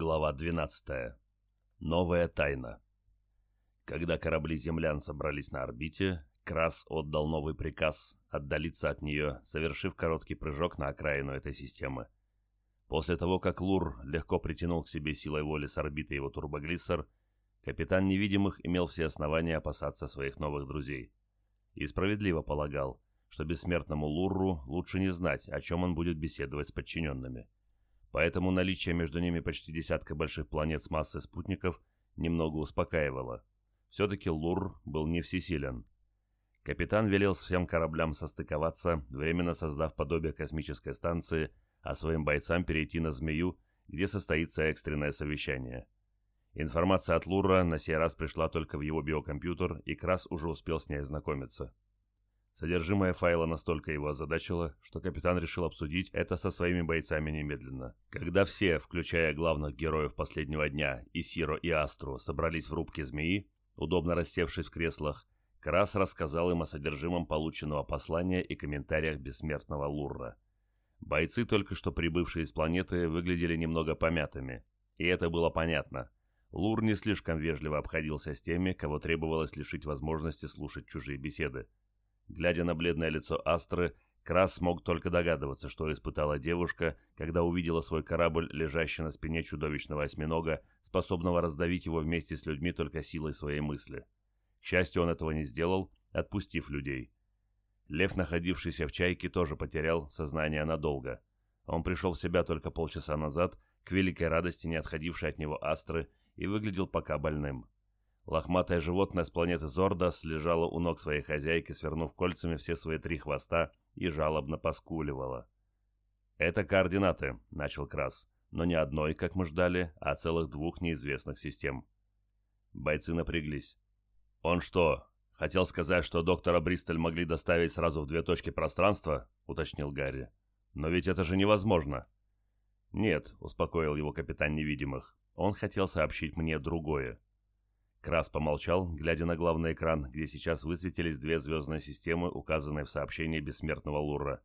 Глава 12. Новая тайна. Когда корабли землян собрались на орбите, Крас отдал новый приказ отдалиться от нее, совершив короткий прыжок на окраину этой системы. После того, как Лур легко притянул к себе силой воли с орбиты его турбоглиссер, капитан невидимых имел все основания опасаться своих новых друзей. И справедливо полагал, что бессмертному Лурру лучше не знать, о чем он будет беседовать с подчиненными. Поэтому наличие между ними почти десятка больших планет с массой спутников немного успокаивало. Все-таки Лур был не всесилен. Капитан велел всем кораблям состыковаться, временно создав подобие космической станции, а своим бойцам перейти на Змею, где состоится экстренное совещание. Информация от Лура на сей раз пришла только в его биокомпьютер, и Крас уже успел с ней ознакомиться. Содержимое файла настолько его озадачило, что капитан решил обсудить это со своими бойцами немедленно. Когда все, включая главных героев последнего дня, и Сиро, и Астру, собрались в рубке змеи, удобно рассевшись в креслах, Крас рассказал им о содержимом полученного послания и комментариях бессмертного Лурра. Бойцы, только что прибывшие с планеты, выглядели немного помятыми. И это было понятно. Лур не слишком вежливо обходился с теми, кого требовалось лишить возможности слушать чужие беседы. Глядя на бледное лицо Астры, Крас смог только догадываться, что испытала девушка, когда увидела свой корабль, лежащий на спине чудовищного осьминога, способного раздавить его вместе с людьми только силой своей мысли. К счастью, он этого не сделал, отпустив людей. Лев, находившийся в чайке, тоже потерял сознание надолго. Он пришел в себя только полчаса назад, к великой радости не отходившей от него Астры, и выглядел пока больным. Лохматое животное с планеты Зордас лежало у ног своей хозяйки, свернув кольцами все свои три хвоста и жалобно поскуливало. «Это координаты», — начал Крас, «но не одной, как мы ждали, а целых двух неизвестных систем». Бойцы напряглись. «Он что, хотел сказать, что доктора Бристоль могли доставить сразу в две точки пространства?» — уточнил Гарри. «Но ведь это же невозможно». «Нет», — успокоил его капитан невидимых. «Он хотел сообщить мне другое». Крас помолчал, глядя на главный экран, где сейчас высветились две звездные системы, указанные в сообщении бессмертного Лура.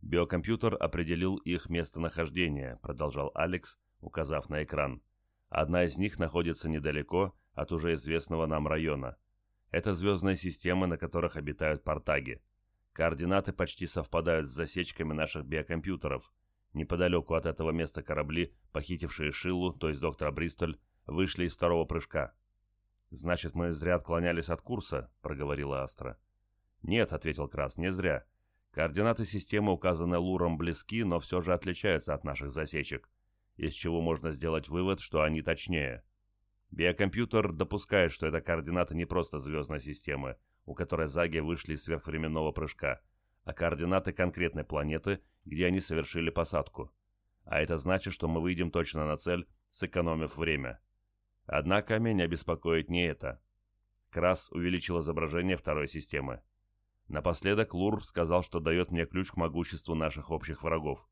«Биокомпьютер определил их местонахождение», — продолжал Алекс, указав на экран. «Одна из них находится недалеко от уже известного нам района. Это звездные системы, на которых обитают портаги. Координаты почти совпадают с засечками наших биокомпьютеров. Неподалеку от этого места корабли, похитившие Шиллу, то есть доктора Бристоль, вышли из второго прыжка. «Значит, мы зря отклонялись от курса», — проговорила Астра. «Нет», — ответил Крас, — «не зря. Координаты системы, указанные Луром, близки, но все же отличаются от наших засечек, из чего можно сделать вывод, что они точнее. Биокомпьютер допускает, что это координаты не просто звездной системы, у которой заги вышли из сверхвременного прыжка, а координаты конкретной планеты, где они совершили посадку. А это значит, что мы выйдем точно на цель, сэкономив время. Однако меня беспокоит не это. Крас увеличил изображение второй системы. Напоследок Лур сказал, что дает мне ключ к могуществу наших общих врагов.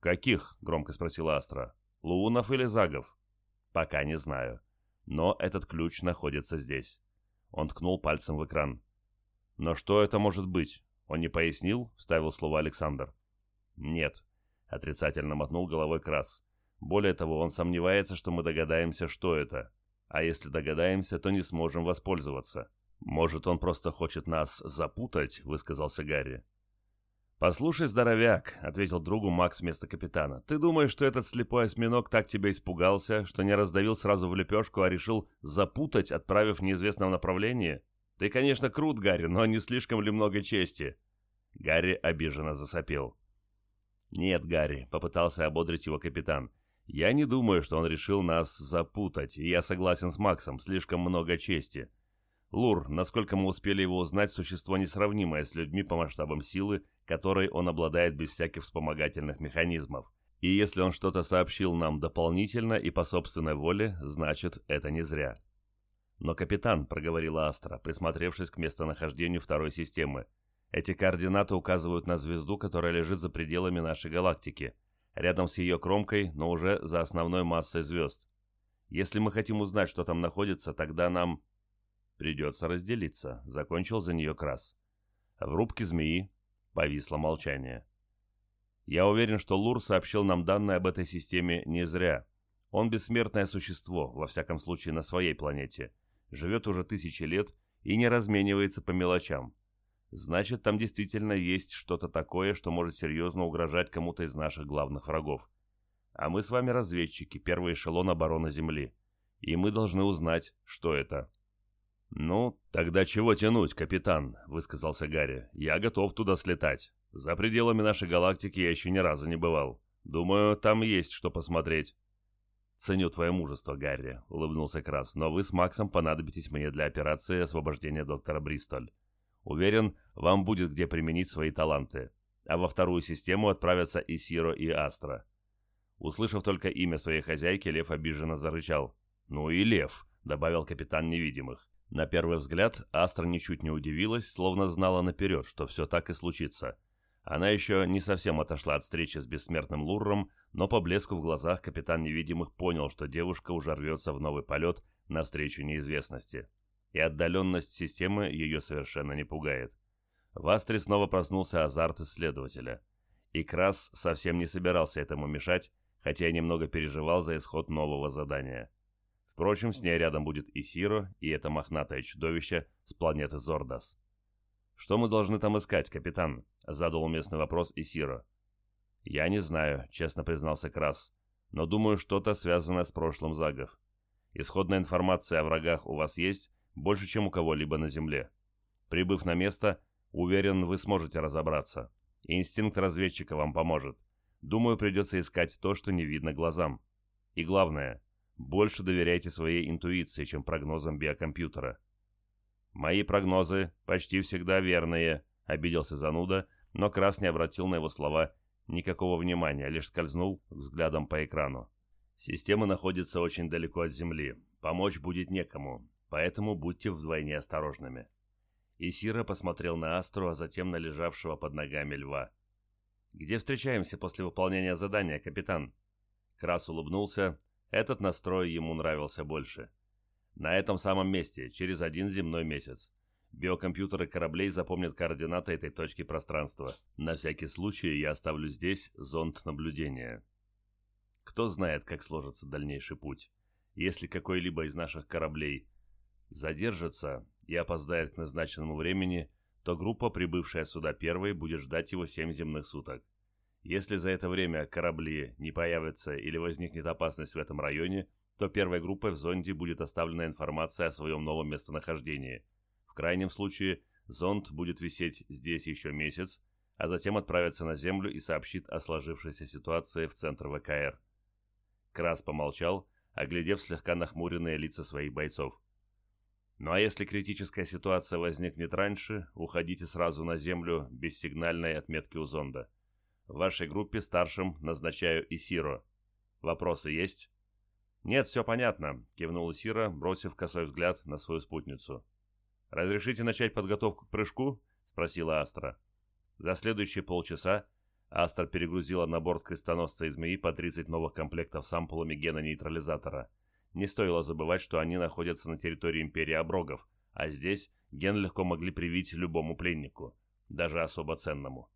«Каких?» — громко спросила Астра. «Луунов или Загов?» «Пока не знаю. Но этот ключ находится здесь». Он ткнул пальцем в экран. «Но что это может быть? Он не пояснил?» — вставил слово Александр. «Нет», — отрицательно мотнул головой Крас. Более того, он сомневается, что мы догадаемся, что это. А если догадаемся, то не сможем воспользоваться. Может, он просто хочет нас запутать, высказался Гарри. «Послушай, здоровяк», — ответил другу Макс вместо капитана, — «ты думаешь, что этот слепой осьминог так тебя испугался, что не раздавил сразу в лепешку, а решил запутать, отправив в неизвестном направлении? Ты, конечно, крут, Гарри, но не слишком ли много чести?» Гарри обиженно засопел. «Нет, Гарри», — попытался ободрить его капитан, — я не думаю, что он решил нас запутать, и я согласен с Максом, слишком много чести. Лур, насколько мы успели его узнать, существо несравнимое с людьми по масштабам силы, которой он обладает без всяких вспомогательных механизмов. И если он что-то сообщил нам дополнительно и по собственной воле, значит, это не зря. «Но, капитан», — проговорила Астра, присмотревшись к местонахождению второй системы, «эти координаты указывают на звезду, которая лежит за пределами нашей галактики рядом с ее кромкой, но уже за основной массой звезд. Если мы хотим узнать, что там находится, тогда нам... Придется разделиться, закончил за нее Крас. В рубке змеи повисло молчание. Я уверен, что Лур сообщил нам данные об этой системе не зря. Он бессмертное существо, во всяком случае на своей планете. Живет уже тысячи лет и не разменивается по мелочам. Значит, там действительно есть что-то такое, что может серьезно угрожать кому-то из наших главных врагов. А мы с вами разведчики, первый эшелон обороны Земли. И мы должны узнать, что это. «Ну, тогда чего тянуть, капитан?» – высказался Гарри. «Я готов туда слетать. За пределами нашей галактики я еще ни разу не бывал. Думаю, там есть что посмотреть». «Ценю твое мужество, Гарри», — улыбнулся Крас, «но вы с Максом понадобитесь мне для операции освобождения доктора Бристоль. Уверен, вам будет где применить свои таланты. А во вторую систему отправятся и Сиро, и Астра». Услышав только имя своей хозяйки, Лев обиженно зарычал. «Ну и Лев», — добавил капитан невидимых. На первый взгляд Астра ничуть не удивилась, словно знала наперед, что все так и случится. Она еще не совсем отошла от встречи с бессмертным Лурром, но по блеску в глазах капитан невидимых понял, что девушка уже рвется в новый полет навстречу неизвестности. И отдаленность системы ее совершенно не пугает. В Астре снова проснулся азарт исследователя. И Крас совсем не собирался этому мешать, хотя и немного переживал за исход нового задания. Впрочем, с ней рядом будет и Сиро, и это мохнатое чудовище с планеты Зордас. «Что мы должны там искать, капитан?» — задал уместный вопрос Исиро. «Я не знаю», — честно признался Крас, «но думаю, что-то связанное с прошлым Загов. Исходная информация о врагах у вас есть больше, чем у кого-либо на Земле. Прибыв на место, уверен, вы сможете разобраться. Инстинкт разведчика вам поможет. Думаю, придется искать то, что не видно глазам. И главное, больше доверяйте своей интуиции, чем прогнозам биокомпьютера. «Мои прогнозы почти всегда верные», — обиделся зануда, но Крас не обратил на его слова никакого внимания, лишь скользнул взглядом по экрану. «Система находится очень далеко от Земли. Помочь будет некому, поэтому будьте вдвойне осторожными». Исира посмотрел на Астру, а затем на лежавшего под ногами льва. «Где встречаемся после выполнения задания, капитан?» Крас улыбнулся. Этот настрой ему нравился больше. На этом самом месте, через один земной месяц. Биокомпьютеры кораблей запомнят координаты этой точки пространства. На всякий случай я оставлю здесь зонд наблюдения. Кто знает, как сложится дальнейший путь. Если какой-либо из наших кораблей задержится и опоздает к назначенному времени, то группа, прибывшая сюда первой, будет ждать его семь земных суток. Если за это время корабли не появятся или возникнет опасность в этом районе, то первой группой в зонде будет оставлена информация о своем новом местонахождении. В крайнем случае, зонд будет висеть здесь еще месяц, а затем отправится на Землю и сообщит о сложившейся ситуации в центр ВКР. Крас помолчал, оглядев слегка нахмуренные лица своих бойцов. Ну а если критическая ситуация возникнет раньше, уходите сразу на Землю без сигнальной отметки у зонда. В вашей группе старшим назначаю Исиро. Вопросы есть? «Нет, все понятно», — кивнула Сира, бросив косой взгляд на свою спутницу. «Разрешите начать подготовку к прыжку?» — спросила Астра. За следующие полчаса Астра перегрузила на борт крестоносца и змеи по 30 новых комплектов с ампулами гена нейтрализатора. Не стоило забывать, что они находятся на территории Империи Оброгов, а здесь ген легко могли привить любому пленнику, даже особо ценному.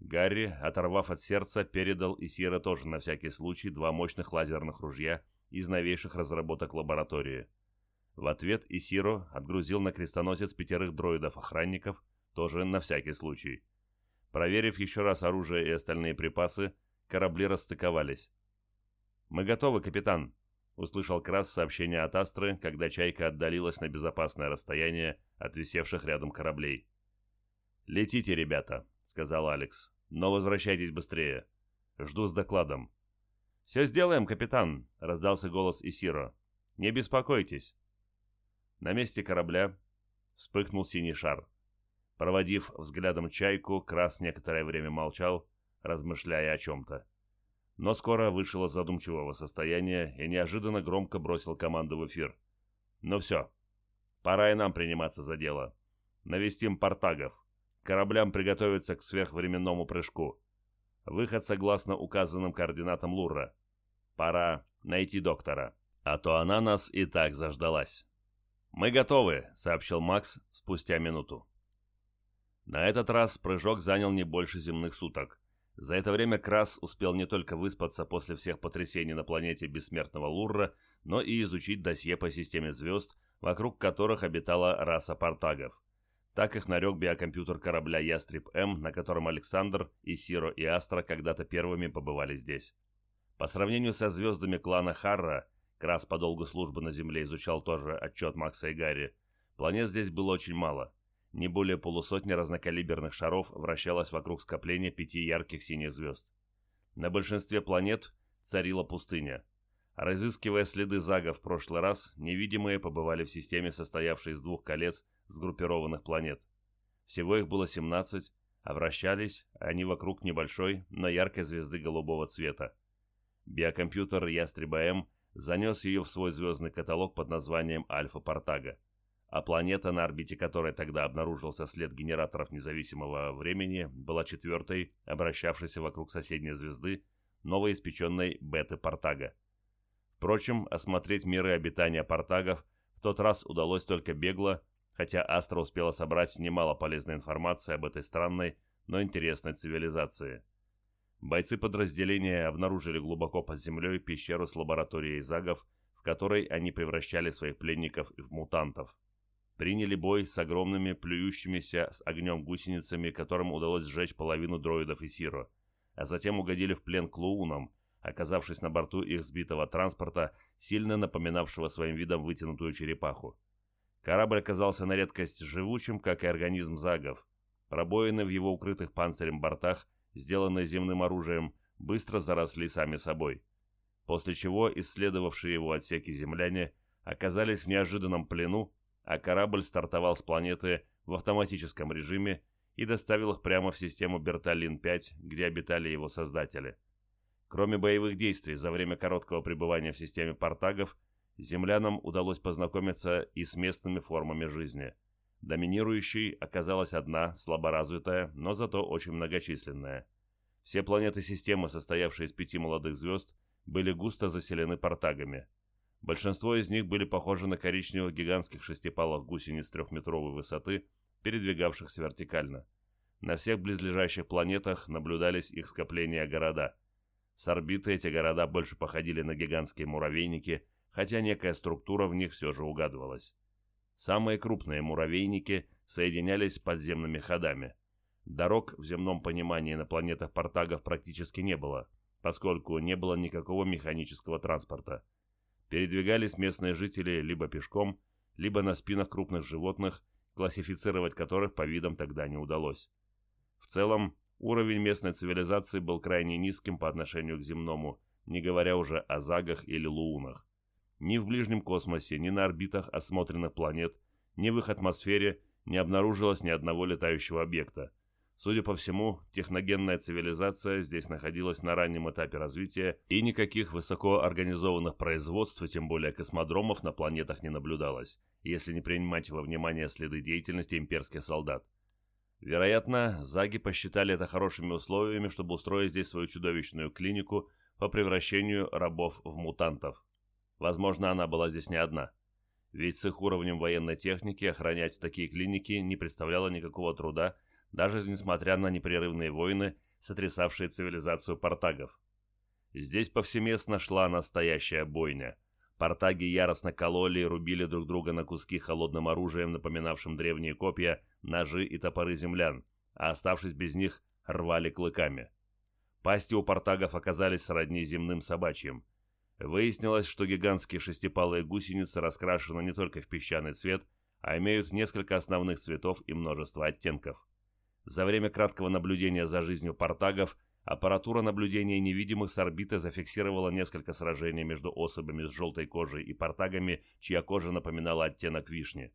Гарри, оторвав от сердца, передал Исира тоже на всякий случай два мощных лазерных ружья из новейших разработок лаборатории. В ответ Исиро отгрузил на крестоносец пятерых дроидов-охранников, тоже на всякий случай. Проверив еще раз оружие и остальные припасы, корабли расстыковались. «Мы готовы, капитан», — услышал Крас сообщение от Астры, когда «Чайка» отдалилась на безопасное расстояние от висевших рядом кораблей. «Летите, ребята», — сказал Алекс, — «но возвращайтесь быстрее. Жду с докладом». «Все сделаем, капитан», — раздался голос Исиро. «Не беспокойтесь». На месте корабля вспыхнул синий шар. Проводив взглядом чайку, Крас некоторое время молчал, размышляя о чем-то. Но скоро вышел из задумчивого состояния и неожиданно громко бросил команду в эфир. «Ну все, пора и нам приниматься за дело. Навестим портагов. Кораблям приготовиться к сверхвременному прыжку. Выход согласно указанным координатам Лурра. Пора найти доктора, а то она нас и так заждалась. «Мы готовы», — сообщил Макс спустя минуту. На этот раз прыжок занял не больше земных суток. За это время Крас успел не только выспаться после всех потрясений на планете бессмертного Лурра, но и изучить досье по системе звезд, вокруг которых обитала раса портагов. Так их нарек биокомпьютер корабля «Ястреб-М», на котором Александр, и Сиро, и Астра когда-то первыми побывали здесь. По сравнению со звездами клана Харра, Крас по долгу службы на Земле изучал тоже отчет Макса и Гарри, планет здесь было очень мало. Не более полусотни разнокалиберных шаров вращалось вокруг скопления пяти ярких синих звезд. На большинстве планет царила пустыня. Разыскивая следы Зага в прошлый раз, невидимые побывали в системе, состоявшей из двух колец сгруппированных планет. Всего их было 17, а вращались они вокруг небольшой, но яркой звезды голубого цвета. Биокомпьютер Ястреба-М занес ее в свой звездный каталог под названием Альфа Портага, а планета, на орбите которой тогда обнаружился след генераторов независимого времени, была четвертой, обращавшейся вокруг соседней звезды, новоиспеченной Беты Портага. Впрочем, осмотреть миры обитания Портагов в тот раз удалось только бегло, хотя Астра успела собрать немало полезной информации об этой странной, но интересной цивилизации. Бойцы подразделения обнаружили глубоко под землей пещеру с лабораторией загов, в которой они превращали своих пленников в мутантов. Приняли бой с огромными плюющимися с огнем гусеницами, которым удалось сжечь половину дроидов и Сиро, а затем угодили в плен клоунам, оказавшись на борту их сбитого транспорта, сильно напоминавшего своим видом вытянутую черепаху. Корабль оказался на редкость живучим, как и организм загов. Пробоины в его укрытых панцирем бортах, сделанные земным оружием, быстро заросли сами собой. После чего исследовавшие его отсеки земляне оказались в неожиданном плену, а корабль стартовал с планеты в автоматическом режиме и доставил их прямо в систему Берталин-5, где обитали его создатели. Кроме боевых действий за время короткого пребывания в системе Портагов, землянам удалось познакомиться и с местными формами жизни. Доминирующей оказалась одна, слаборазвитая, но зато очень многочисленная. Все планеты системы, состоявшие из пяти молодых звезд, были густо заселены портагами. Большинство из них были похожи на коричневых гигантских шестипалых гусениц трехметровой высоты, передвигавшихся вертикально. На всех близлежащих планетах наблюдались их скопления города. С орбиты эти города больше походили на гигантские муравейники – хотя некая структура в них все же угадывалась. Самые крупные муравейники соединялись подземными ходами. Дорог в земном понимании на планетах Портагов практически не было, поскольку не было никакого механического транспорта. Передвигались местные жители либо пешком, либо на спинах крупных животных, классифицировать которых по видам тогда не удалось. В целом, уровень местной цивилизации был крайне низким по отношению к земному, не говоря уже о загах или луунах. Ни в ближнем космосе, ни на орбитах осмотренных планет, ни в их атмосфере не обнаружилось ни одного летающего объекта. Судя по всему, техногенная цивилизация здесь находилась на раннем этапе развития, и никаких высокоорганизованных производств, тем более космодромов, на планетах не наблюдалось, если не принимать во внимание следы деятельности имперских солдат. Вероятно, заги посчитали это хорошими условиями, чтобы устроить здесь свою чудовищную клинику по превращению рабов в мутантов. Возможно, она была здесь не одна. Ведь с их уровнем военной техники охранять такие клиники не представляло никакого труда, даже несмотря на непрерывные войны, сотрясавшие цивилизацию портагов. Здесь повсеместно шла настоящая бойня. Портаги яростно кололи и рубили друг друга на куски холодным оружием, напоминавшим древние копья, ножи и топоры землян, а оставшись без них, рвали клыками. Пасти у портагов оказались сродни земным собачьим – Выяснилось, что гигантские шестипалые гусеницы раскрашены не только в песчаный цвет, а имеют несколько основных цветов и множество оттенков. За время краткого наблюдения за жизнью портагов аппаратура наблюдения невидимых с орбиты зафиксировала несколько сражений между особями с желтой кожей и портагами, чья кожа напоминала оттенок вишни.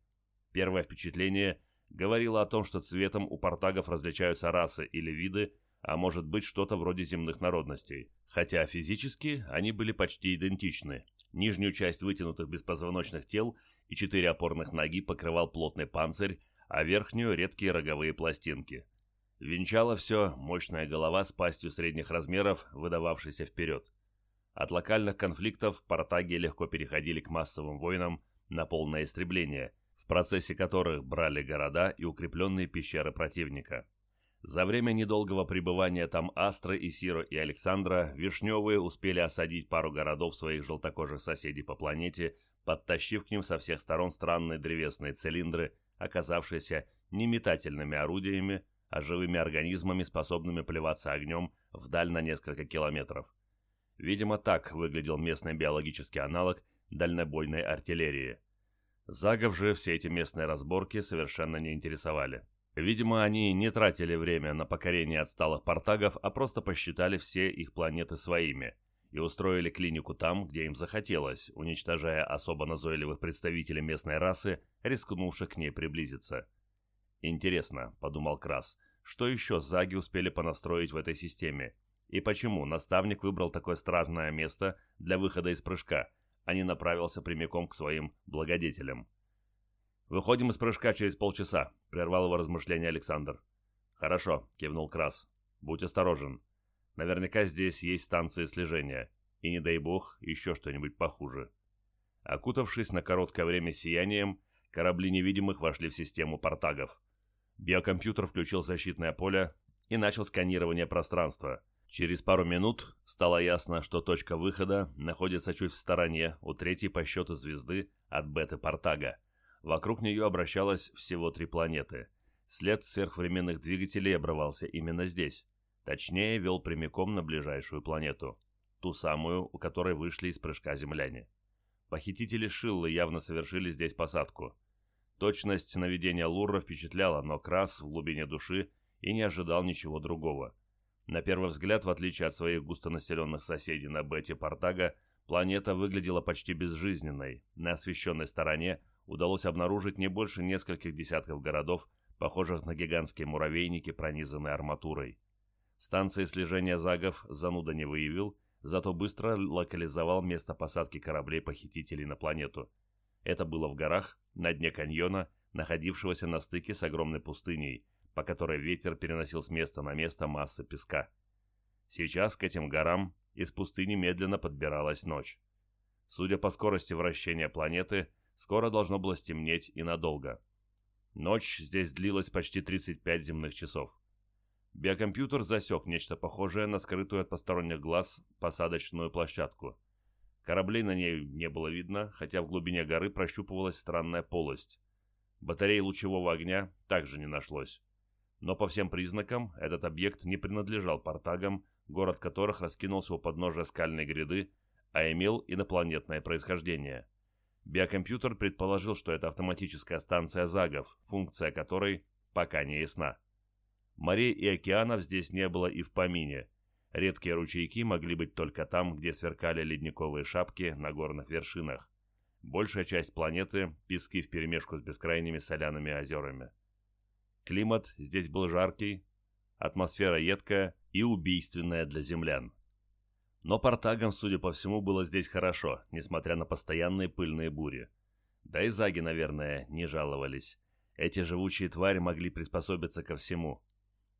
Первое впечатление говорило о том, что цветом у портагов различаются расы или виды, а может быть что-то вроде земных народностей. Хотя физически они были почти идентичны. Нижнюю часть вытянутых беспозвоночных тел и четыре опорных ноги покрывал плотный панцирь, а верхнюю – редкие роговые пластинки. Венчало все мощная голова с пастью средних размеров, выдававшейся вперед. От локальных конфликтов портаги легко переходили к массовым войнам на полное истребление, в процессе которых брали города и укрепленные пещеры противника. За время недолгого пребывания там Астры и Сиро и Александра Вишневые успели осадить пару городов своих желтокожих соседей по планете, подтащив к ним со всех сторон странные древесные цилиндры, оказавшиеся не метательными орудиями, а живыми организмами, способными плеваться огнем вдаль на несколько километров. Видимо, так выглядел местный биологический аналог дальнобойной артиллерии. Загов же все эти местные разборки совершенно не интересовали. Видимо, они не тратили время на покорение отсталых портагов, а просто посчитали все их планеты своими и устроили клинику там, где им захотелось, уничтожая особо назойливых представителей местной расы, рискнувших к ней приблизиться. «Интересно», — подумал Крас, — «что еще заги успели понастроить в этой системе? И почему наставник выбрал такое странное место для выхода из прыжка, а не направился прямиком к своим благодетелям?» «Выходим из прыжка через полчаса», — прервал его размышление Александр. «Хорошо», — кивнул Крас. «Будь осторожен. Наверняка здесь есть станции слежения. И не дай бог, еще что-нибудь похуже». Окутавшись на короткое время сиянием, корабли невидимых вошли в систему портагов. Биокомпьютер включил защитное поле и начал сканирование пространства. Через пару минут стало ясно, что точка выхода находится чуть в стороне у третьей по счету звезды от беты Портага. Вокруг нее обращалось всего три планеты. След сверхвременных двигателей обрывался именно здесь. Точнее, вел прямиком на ближайшую планету. Ту самую, у которой вышли из прыжка земляне. Похитители Шиллы явно совершили здесь посадку. Точность наведения Лурра впечатляла, но Крас в глубине души и не ожидал ничего другого. На первый взгляд, в отличие от своих густонаселенных соседей на Бете Портага, планета выглядела почти безжизненной. На освещенной стороне удалось обнаружить не больше нескольких десятков городов, похожих на гигантские муравейники, пронизанные арматурой. Станции слежения загов зануда не выявил, зато быстро локализовал место посадки кораблей-похитителей на планету. Это было в горах, на дне каньона, находившегося на стыке с огромной пустыней, по которой ветер переносил с места на место массы песка. Сейчас к этим горам из пустыни медленно подбиралась ночь. Судя по скорости вращения планеты, Скоро должно было стемнеть и надолго. Ночь здесь длилась почти 35 земных часов. Биокомпьютер засек нечто похожее на скрытую от посторонних глаз посадочную площадку. Кораблей на ней не было видно, хотя в глубине горы прощупывалась странная полость. Батареи лучевого огня также не нашлось. Но по всем признакам этот объект не принадлежал портагам, город которых раскинулся у подножия скальной гряды, а имел инопланетное происхождение. Биокомпьютер предположил, что это автоматическая станция ЗАГов, функция которой пока не ясна. Морей и океанов здесь не было и в помине. Редкие ручейки могли быть только там, где сверкали ледниковые шапки на горных вершинах. Большая часть планеты – пески вперемешку с бескрайними соляными озерами. Климат здесь был жаркий, атмосфера едкая и убийственная для землян. Но портагам, судя по всему, было здесь хорошо, несмотря на постоянные пыльные бури. Да и заги, наверное, не жаловались. Эти живучие твари могли приспособиться ко всему.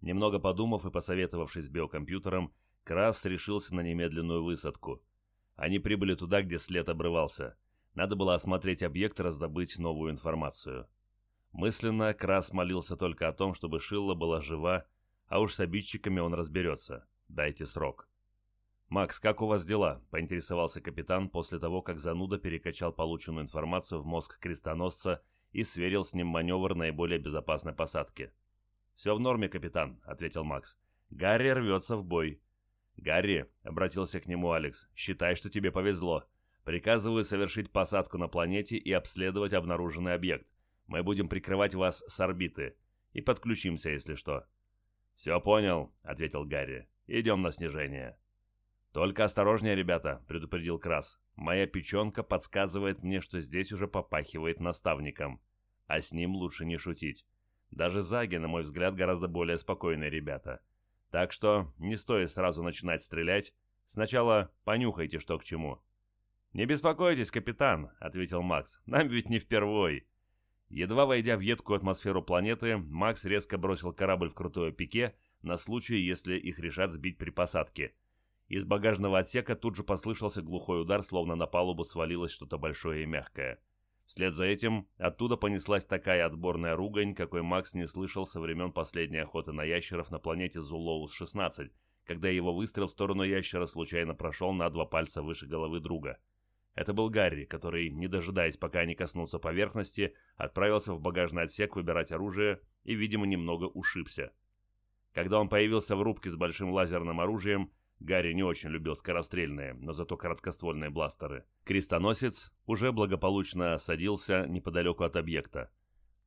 Немного подумав и посоветовавшись с биокомпьютером, Крас решился на немедленную высадку. Они прибыли туда, где след обрывался. Надо было осмотреть объект и раздобыть новую информацию. Мысленно Крас молился только о том, чтобы Шилла была жива, а уж с обидчиками он разберется. Дайте срок. «Макс, как у вас дела?» – поинтересовался капитан после того, как зануда перекачал полученную информацию в мозг крестоносца и сверил с ним маневр наиболее безопасной посадки. «Все в норме, капитан», – ответил Макс. «Гарри рвется в бой». «Гарри», — обратился к нему Алекс, — «считай, что тебе повезло. Приказываю совершить посадку на планете и обследовать обнаруженный объект. Мы будем прикрывать вас с орбиты. И подключимся, если что». «Все понял», — ответил Гарри. «Идем на снижение». «Только осторожнее, ребята», — предупредил Крас. «Моя печенка подсказывает мне, что здесь уже попахивает наставником. А с ним лучше не шутить. Даже Заги, на мой взгляд, гораздо более спокойные ребята. Так что не стоит сразу начинать стрелять. Сначала понюхайте, что к чему». «Не беспокойтесь, капитан», — ответил Макс. «Нам ведь не впервой». Едва войдя в едкую атмосферу планеты, Макс резко бросил корабль в крутое пике на случай, если их решат сбить при посадке — из багажного отсека тут же послышался глухой удар, словно на палубу свалилось что-то большое и мягкое. Вслед за этим оттуда понеслась такая отборная ругань, какой Макс не слышал со времен последней охоты на ящеров на планете Зулоус-16, когда его выстрел в сторону ящера случайно прошел на два пальца выше головы друга. Это был Гарри, который, не дожидаясь, пока они коснутся поверхности, отправился в багажный отсек выбирать оружие и, видимо, немного ушибся. Когда он появился в рубке с большим лазерным оружием, Гарри не очень любил скорострельные, но зато короткоствольные бластеры. Крестоносец уже благополучно садился неподалеку от объекта.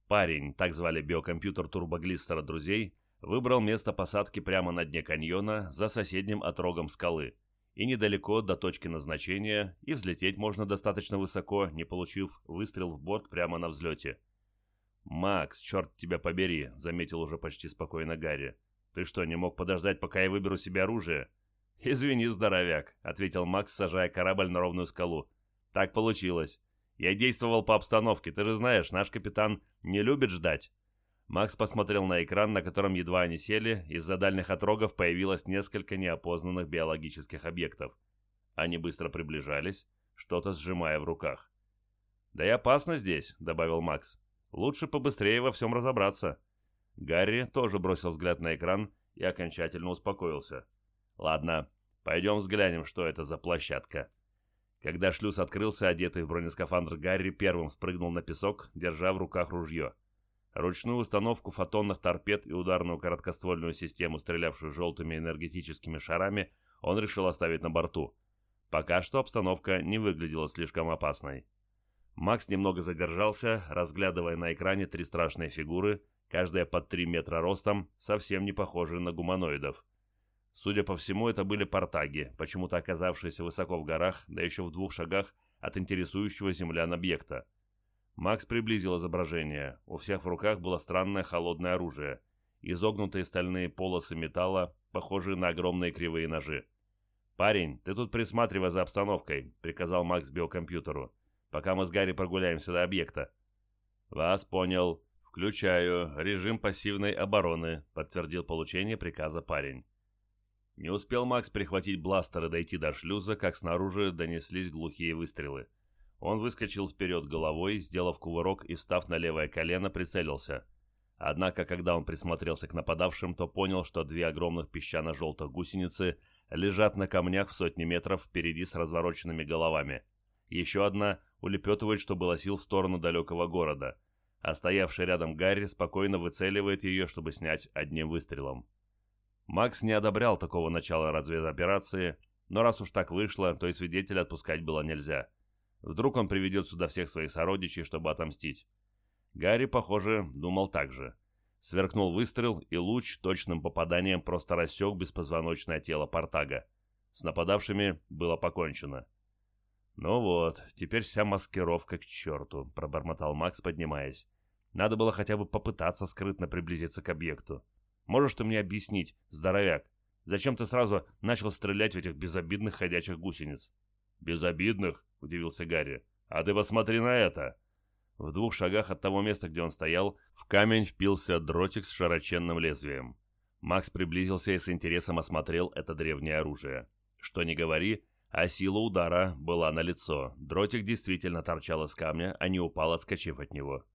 Парень, так звали биокомпьютер турбоглистера друзей, выбрал место посадки прямо на дне каньона за соседним отрогом скалы. И недалеко до точки назначения, и взлететь можно достаточно высоко, не получив выстрел в борт прямо на взлете. «Макс, черт тебя побери», — заметил уже почти спокойно Гарри. «Ты что, не мог подождать, пока я выберу себе оружие?» «Извини, здоровяк», — ответил Макс, сажая корабль на ровную скалу. «Так получилось. Я действовал по обстановке, ты же знаешь, наш капитан не любит ждать». Макс посмотрел на экран, на котором едва они сели, из-за дальних отрогов появилось несколько неопознанных биологических объектов. Они быстро приближались, что-то сжимая в руках. «Да и опасно здесь», — добавил Макс. «Лучше побыстрее во всем разобраться». Гарри тоже бросил взгляд на экран и окончательно успокоился. Ладно, пойдем взглянем, что это за площадка. Когда шлюз открылся, одетый в бронескафандр Гарри первым спрыгнул на песок, держа в руках ружье. Ручную установку фотонных торпед и ударную короткоствольную систему, стрелявшую желтыми энергетическими шарами, он решил оставить на борту. Пока что обстановка не выглядела слишком опасной. Макс немного задержался, разглядывая на экране три страшные фигуры, каждая под 3 метра ростом, совсем не похожие на гуманоидов. Судя по всему, это были портаги, почему-то оказавшиеся высоко в горах, да еще в двух шагах от интересующего землян объекта. Макс приблизил изображение. У всех в руках было странное холодное оружие. Изогнутые стальные полосы металла, похожие на огромные кривые ножи. «Парень, ты тут присматривай за обстановкой», — приказал Макс биокомпьютеру, «пока мы с Гарри прогуляемся до объекта». «Вас понял. Включаю. Режим пассивной обороны», — подтвердил получение приказа парень. Не успел Макс прихватить бластер и дойти до шлюза, как снаружи донеслись глухие выстрелы. Он выскочил вперед головой, сделав кувырок и, встав на левое колено, прицелился. Однако, когда он присмотрелся к нападавшим, то понял, что две огромных песчано-желтых гусеницы лежат на камнях в сотни метров впереди с развороченными головами. Еще одна улепетывает, что было сил в сторону далекого города, а стоявший рядом Гарри спокойно выцеливает ее, чтобы снять одним выстрелом. Макс не одобрял такого начала разведоперации, но раз уж так вышло, то и свидетеля отпускать было нельзя. Вдруг он приведет сюда всех своих сородичей, чтобы отомстить. Гарри, похоже, думал так же. Сверкнул выстрел, и луч точным попаданием просто рассек беспозвоночное тело Портага. С нападавшими было покончено. «Ну вот, теперь вся маскировка к черту», — пробормотал Макс, поднимаясь. «Надо было хотя бы попытаться скрытно приблизиться к объекту. Можешь ты мне объяснить, здоровяк, зачем ты сразу начал стрелять в этих безобидных ходячих гусениц?» «Безобидных?» — удивился Гарри. «А ты посмотри на это!» В двух шагах от того места, где он стоял, в камень впился дротик с широченным лезвием. Макс приблизился и с интересом осмотрел это древнее оружие. Что ни говори, а сила удара была налицо. Дротик действительно торчал из камня, а не упал, отскочив от него.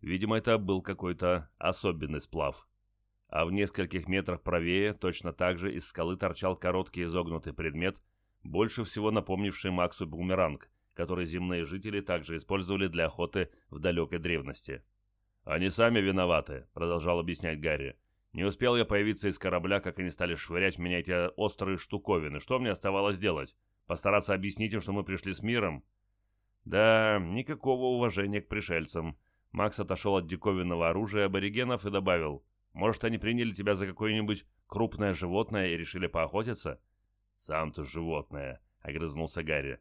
Видимо, это был какой-то особенный сплав а в нескольких метрах правее точно так же из скалы торчал короткий изогнутый предмет, больше всего напомнивший Максу бумеранг, который земные жители также использовали для охоты в далекой древности. «Они сами виноваты», — продолжал объяснять Гарри. «Не успел я появиться из корабля, как они стали швырять меня эти острые штуковины. Что мне оставалось делать? Постараться объяснить им, что мы пришли с миром?» «Да, никакого уважения к пришельцам». Макс отошел от диковинного оружия аборигенов и добавил. Может, они приняли тебя за какое-нибудь крупное животное и решили поохотиться?» «Сам ты животное», — огрызнулся Гарри.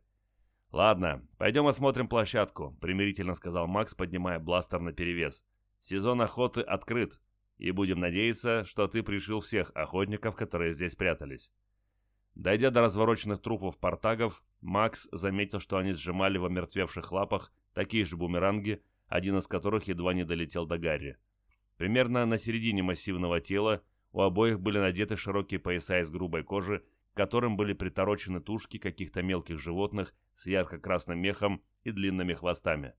«Ладно, пойдем осмотрим площадку», — примирительно сказал Макс, поднимая бластер наперевес. «Сезон охоты открыт, и будем надеяться, что ты пришил всех охотников, которые здесь прятались». Дойдя до развороченных трупов портагов, Макс заметил, что они сжимали в омертвевших лапах такие же бумеранги, один из которых едва не долетел до Гарри. Примерно на середине массивного тела у обоих были надеты широкие пояса из грубой кожи, к которым были приторочены тушки каких-то мелких животных с ярко-красным мехом и длинными хвостами.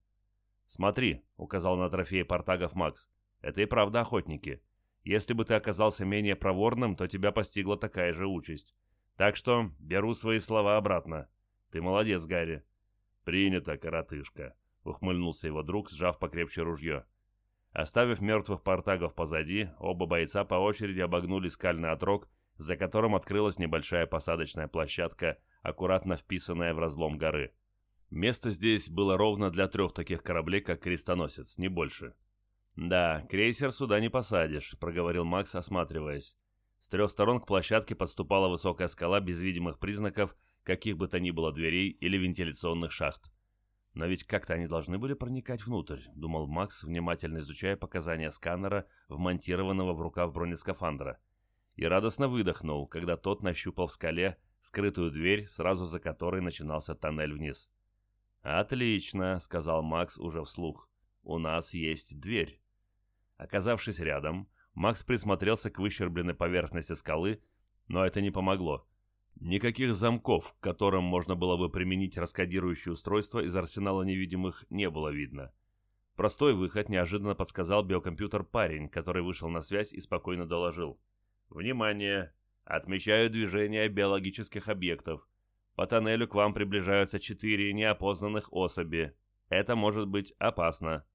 «Смотри», — указал на трофеи портагов Макс, — «это и правда охотники. Если бы ты оказался менее проворным, то тебя постигла такая же участь. Так что беру свои слова обратно. Ты молодец, Гарри». «Принято, коротышка», — ухмыльнулся его друг, сжав покрепче ружье. Оставив мертвых портагов позади, оба бойца по очереди обогнули скальный отрог, за которым открылась небольшая посадочная площадка, аккуратно вписанная в разлом горы. Место здесь было ровно для трех таких кораблей, как крестоносец, не больше. «Да, крейсер сюда не посадишь», — проговорил Макс, осматриваясь. С трех сторон к площадке подступала высокая скала без видимых признаков каких бы то ни было дверей или вентиляционных шахт. Но ведь как-то они должны были проникать внутрь, думал Макс, внимательно изучая показания сканера, вмонтированного в рукав бронескафандра. И радостно выдохнул, когда тот нащупал в скале скрытую дверь, сразу за которой начинался тоннель вниз. «Отлично», — сказал Макс уже вслух. «У нас есть дверь». Оказавшись рядом, Макс присмотрелся к выщербленной поверхности скалы, но это не помогло. Никаких замков, к которым можно было бы применить раскодирующее устройство из арсенала невидимых, не было видно. Простой выход неожиданно подсказал биокомпьютер парень, который вышел на связь и спокойно доложил. «Внимание! Отмечаю движение биологических объектов. По тоннелю к вам приближаются четыре неопознанных особи. Это может быть опасно.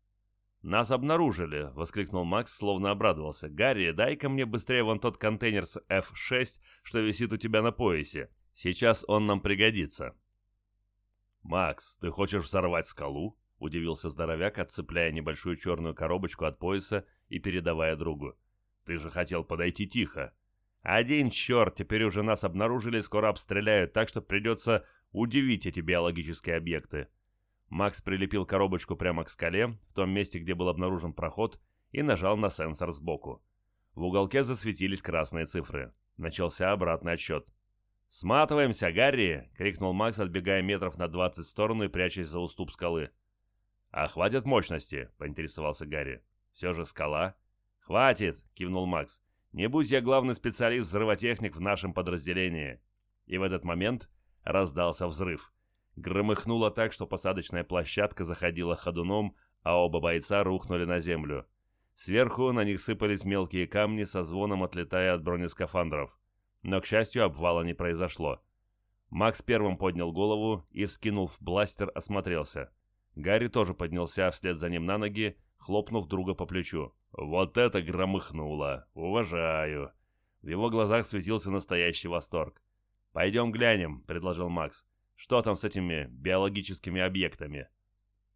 «Нас обнаружили!» — воскликнул Макс, словно обрадовался. «Гарри, дай-ка мне быстрее вон тот контейнер с F6, что висит у тебя на поясе. Сейчас он нам пригодится». «Макс, ты хочешь взорвать скалу?» — удивился здоровяк, отцепляя небольшую черную коробочку от пояса и передавая другу. «Ты же хотел подойти тихо». «Один черт, теперь уже нас обнаружили, скоро обстреляют, так что придется удивить эти биологические объекты». Макс прилепил коробочку прямо к скале, в том месте, где был обнаружен проход, и нажал на сенсор сбоку. В уголке засветились красные цифры. Начался обратный отсчет. «Сматываемся, Гарри!» — крикнул Макс, отбегая метров на двадцать в сторону и прячась за уступ скалы. «А хватит мощности?» — поинтересовался Гарри. «Все же скала». «Хватит!» — кивнул Макс. Не будь я главный специалист-взрывотехник в нашем подразделении». И в этот момент раздался взрыв. Громыхнуло так, что посадочная площадка заходила ходуном, а оба бойца рухнули на землю. Сверху на них сыпались мелкие камни, со звоном отлетая от бронескафандров. Но, к счастью, обвала не произошло. Макс первым поднял голову и, вскинув бластер, осмотрелся. Гарри тоже поднялся вслед за ним на ноги, хлопнув друга по плечу. «Вот это громыхнуло! Уважаю!» В его глазах светился настоящий восторг. «Пойдем глянем», — предложил Макс. Что там с этими биологическими объектами?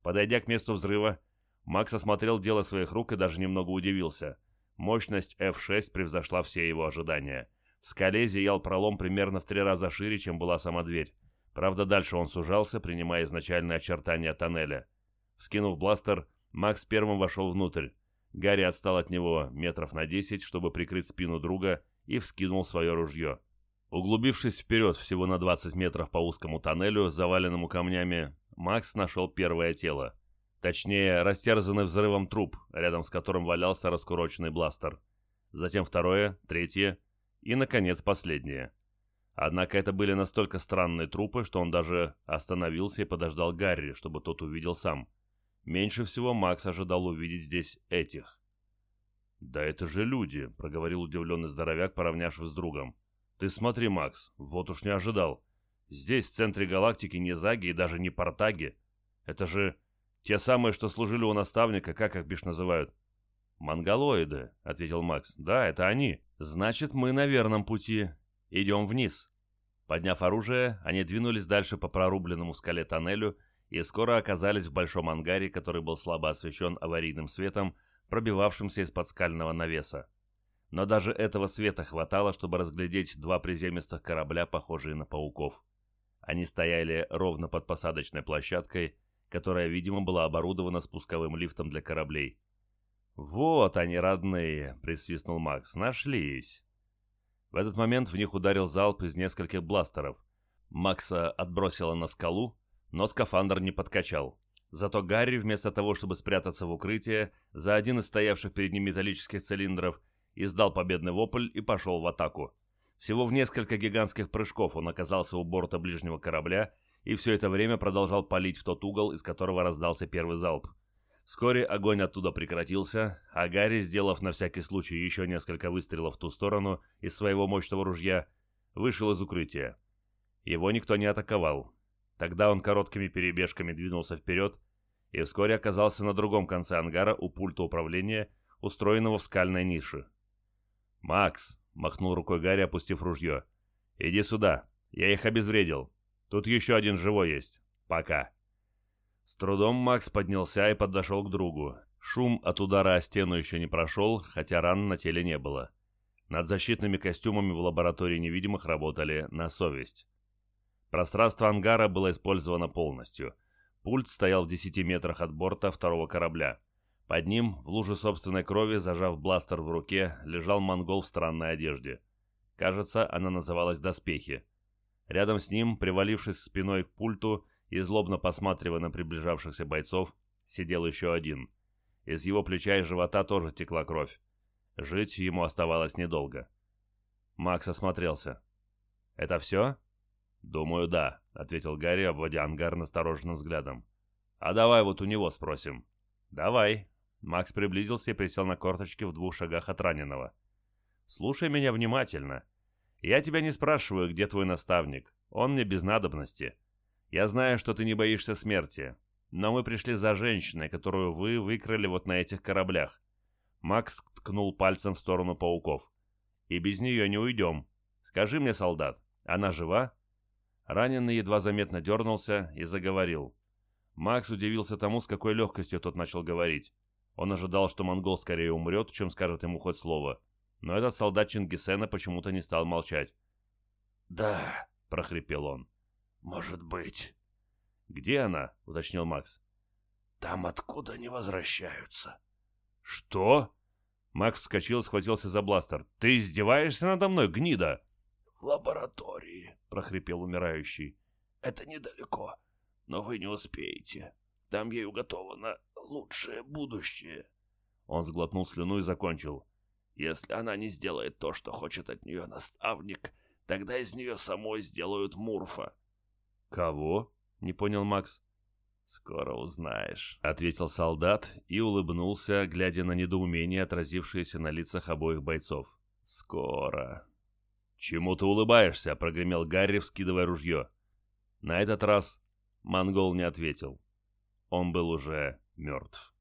Подойдя к месту взрыва, Макс осмотрел дело своих рук и даже немного удивился. Мощность F6 превзошла все его ожидания. В скале зиял пролом примерно в три раза шире, чем была сама дверь. Правда, дальше он сужался, принимая изначальные очертания тоннеля. Вскинув бластер, Макс первым вошел внутрь. Гарри отстал от него метров на десять, чтобы прикрыть спину друга, и вскинул свое ружье. Углубившись вперед всего на 20 метров по узкому тоннелю, заваленному камнями, Макс нашел первое тело. Точнее, растерзанный взрывом труп, рядом с которым валялся раскуроченный бластер. Затем второе, третье и, наконец, последнее. Однако это были настолько странные трупы, что он даже остановился и подождал Гарри, чтобы тот увидел сам. Меньше всего Макс ожидал увидеть здесь этих. «Да это же люди», — проговорил удивленный здоровяк, поравнявшись с другом. Ты смотри, Макс, вот уж не ожидал. Здесь, в центре галактики, не заги и даже не портаги. Это же те самые, что служили у наставника, как их бишь называют. «Монголоиды», — ответил Макс. «Да, это они. Значит, мы на верном пути. Идем вниз». Подняв оружие, они двинулись дальше по прорубленному скале тоннелю и скоро оказались в большом ангаре, который был слабо освещен аварийным светом, пробивавшимся из-под скального навеса но даже этого света хватало, чтобы разглядеть два приземистых корабля, похожие на пауков. Они стояли ровно под посадочной площадкой, которая, видимо, была оборудована спусковым лифтом для кораблей. «Вот они, родные!» — присвистнул Макс. «Нашлись!» В этот момент в них ударил залп из нескольких бластеров. Макса отбросило на скалу, но скафандр не подкачал. Зато Гарри, вместо того, чтобы спрятаться в укрытие, за один из стоявших перед ним металлических цилиндров, издал победный вопль и пошел в атаку. Всего в несколько гигантских прыжков он оказался у борта ближнего корабля и все это время продолжал палить в тот угол, из которого раздался первый залп. Вскоре огонь оттуда прекратился, а Гарри, сделав на всякий случай еще несколько выстрелов в ту сторону из своего мощного ружья, вышел из укрытия. Его никто не атаковал. Тогда он короткими перебежками двинулся вперед и вскоре оказался на другом конце ангара у пульта управления, устроенного в скальной нише. «Макс!» — махнул рукой Гарри, опустив ружье. «Иди сюда. Я их обезвредил. Тут еще один живой есть. Пока». С трудом Макс поднялся и подошел к другу. Шум от удара о стену еще не прошел, хотя ран на теле не было. Над защитными костюмами в лаборатории невидимых работали на совесть. Пространство ангара было использовано полностью. Пульт стоял в 10 метрах от борта второго корабля. Под ним, в луже собственной крови, зажав бластер в руке, лежал монгол в странной одежде. Кажется, она называлась «Доспехи». Рядом с ним, привалившись спиной к пульту, и злобно посматривая на приближавшихся бойцов, сидел еще один. Из его плеча и живота тоже текла кровь. Жить ему оставалось недолго. Макс осмотрелся. «Это все?» «Думаю, да», — ответил Гарри, обводя ангар настороженным взглядом. «А давай вот у него спросим». «Давай». Макс приблизился и присел на корточки в двух шагах от раненого. «Слушай меня внимательно. Я тебя не спрашиваю, где твой наставник. Он мне без надобности. Я знаю, что ты не боишься смерти, но мы пришли за женщиной, которую вы выкрали вот на этих кораблях. Макс ткнул пальцем в сторону пауков. И без нее не уйдем. Скажи мне, солдат, она жива? Раненый едва заметно дернулся и заговорил. Макс удивился тому, с какой легкостью тот начал говорить. Он ожидал, что монгол скорее умрет, чем скажет ему хоть слово. Но этот солдат Чингисена почему-то не стал молчать. «Да», — прохрипел он. «Может быть». «Где она?» — уточнил Макс. «Там, откуда не возвращаются». «Что?» Макс вскочил и схватился за бластер. «Ты издеваешься надо мной, гнида?» «В лаборатории», — прохрипел умирающий. «Это недалеко, но вы не успеете. Там ей уготовано лучшее будущее». Он сглотнул слюну и закончил. «Если она не сделает то, что хочет от нее наставник, тогда из нее самой сделают Мурфа. «Кого?» — не понял Макс. «Скоро узнаешь», — ответил солдат и улыбнулся, глядя на недоумение, отразившееся на лицах обоих бойцов. «Скоро». «Чему ты улыбаешься?» — прогремел Гарри, вскидывая ружье. На этот раз монгол не ответил. Он был уже мертв.